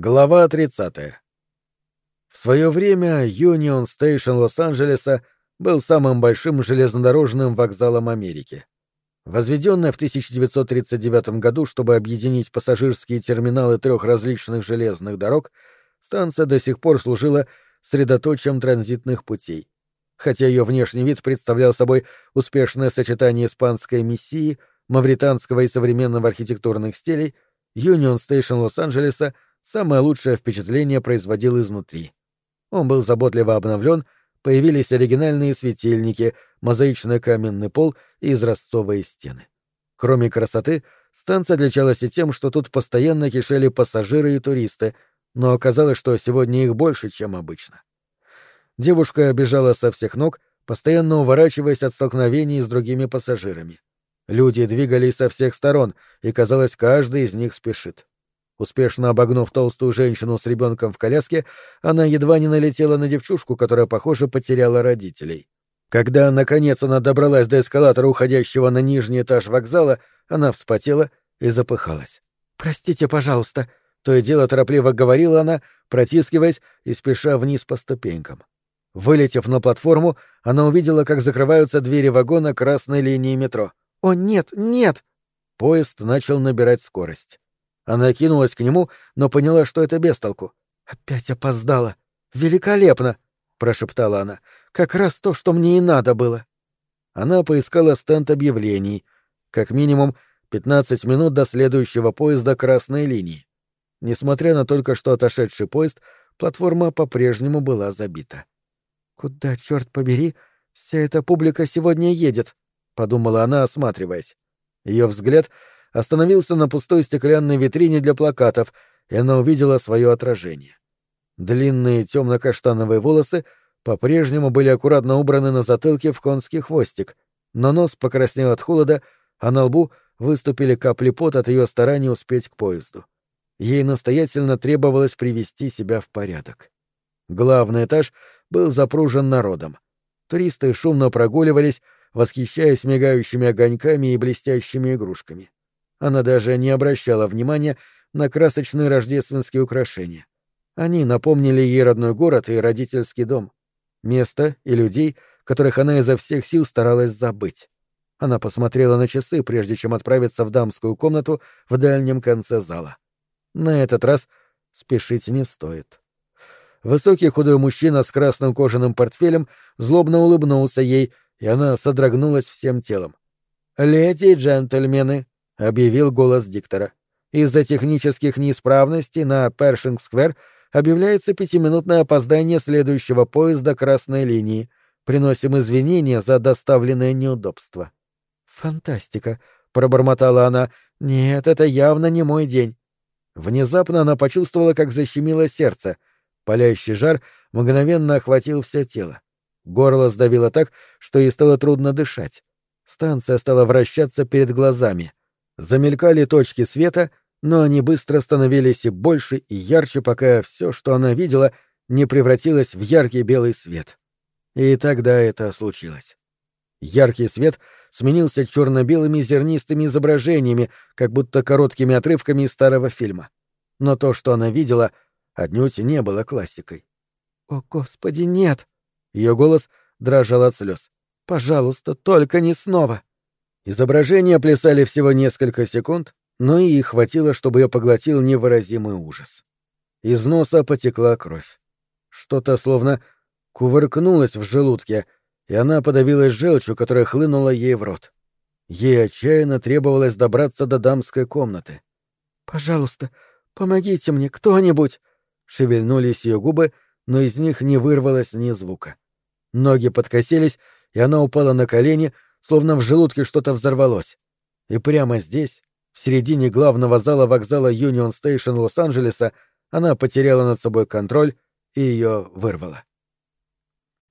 Глава 30. В свое время Юнион Стейшн Лос-Анджелеса был самым большим железнодорожным вокзалом Америки. Возведенная в 1939 году, чтобы объединить пассажирские терминалы трех различных железных дорог, станция до сих пор служила средоточием транзитных путей. Хотя ее внешний вид представлял собой успешное сочетание испанской миссии, мавританского и современного архитектурных стилей, Юнион Стейшн Лос-Анджелеса — самое лучшее впечатление производил изнутри. Он был заботливо обновлен, появились оригинальные светильники, мозаичный каменный пол и изразцовые стены. Кроме красоты, станция отличалась и тем, что тут постоянно кишели пассажиры и туристы, но оказалось, что сегодня их больше, чем обычно. Девушка бежала со всех ног, постоянно уворачиваясь от столкновений с другими пассажирами. Люди двигались со всех сторон, и, казалось, каждый из них спешит. Успешно обогнув толстую женщину с ребенком в коляске, она едва не налетела на девчушку, которая, похоже, потеряла родителей. Когда, наконец, она добралась до эскалатора, уходящего на нижний этаж вокзала, она вспотела и запыхалась. «Простите, пожалуйста», — то и дело торопливо говорила она, протискиваясь и спеша вниз по ступенькам. Вылетев на платформу, она увидела, как закрываются двери вагона красной линии метро. «О, нет, нет!» Поезд начал набирать скорость. Она кинулась к нему, но поняла, что это без толку. «Опять опоздала! Великолепно!» — прошептала она. «Как раз то, что мне и надо было!» Она поискала стенд объявлений. Как минимум пятнадцать минут до следующего поезда красной линии. Несмотря на только что отошедший поезд, платформа по-прежнему была забита. «Куда, черт побери, вся эта публика сегодня едет?» — подумала она, осматриваясь. Ее взгляд остановился на пустой стеклянной витрине для плакатов, и она увидела свое отражение. Длинные темно-каштановые волосы по-прежнему были аккуратно убраны на затылке в конский хвостик, но нос покраснел от холода, а на лбу выступили капли пот от ее старания успеть к поезду. Ей настоятельно требовалось привести себя в порядок. Главный этаж был запружен народом. Туристы шумно прогуливались, восхищаясь мигающими огоньками и блестящими игрушками. Она даже не обращала внимания на красочные рождественские украшения. Они напомнили ей родной город и родительский дом. Место и людей, которых она изо всех сил старалась забыть. Она посмотрела на часы, прежде чем отправиться в дамскую комнату в дальнем конце зала. На этот раз спешить не стоит. Высокий худой мужчина с красным кожаным портфелем злобно улыбнулся ей, и она содрогнулась всем телом. «Леди и джентльмены», — объявил голос диктора. «Из-за технических неисправностей на Першинг-сквер объявляется пятиминутное опоздание следующего поезда красной линии. Приносим извинения за доставленное неудобство». «Фантастика», — пробормотала она. «Нет, это явно не мой день». Внезапно она почувствовала, как защемило сердце. Палящий жар мгновенно охватил все тело. Горло сдавило так, что ей стало трудно дышать. Станция стала вращаться перед глазами. Замелькали точки света, но они быстро становились и больше, и ярче, пока все, что она видела, не превратилось в яркий белый свет. И тогда это случилось. Яркий свет сменился черно-белыми зернистыми изображениями, как будто короткими отрывками из старого фильма. Но то, что она видела, отнюдь не было классикой. «О, Господи, нет!» Ее голос дрожал от слез. «Пожалуйста, только не снова!» Изображения плясали всего несколько секунд, но и их хватило, чтобы ее поглотил невыразимый ужас. Из носа потекла кровь. Что-то словно кувыркнулось в желудке, и она подавилась желчью, которая хлынула ей в рот. Ей отчаянно требовалось добраться до дамской комнаты. «Пожалуйста, помогите мне, кто-нибудь!» Шевельнулись ее губы, но из них не вырвалось ни звука. Ноги подкосились, и она упала на колени, словно в желудке что-то взорвалось. И прямо здесь, в середине главного зала вокзала Юнион Стейшн Лос-Анджелеса, она потеряла над собой контроль и ее вырвала.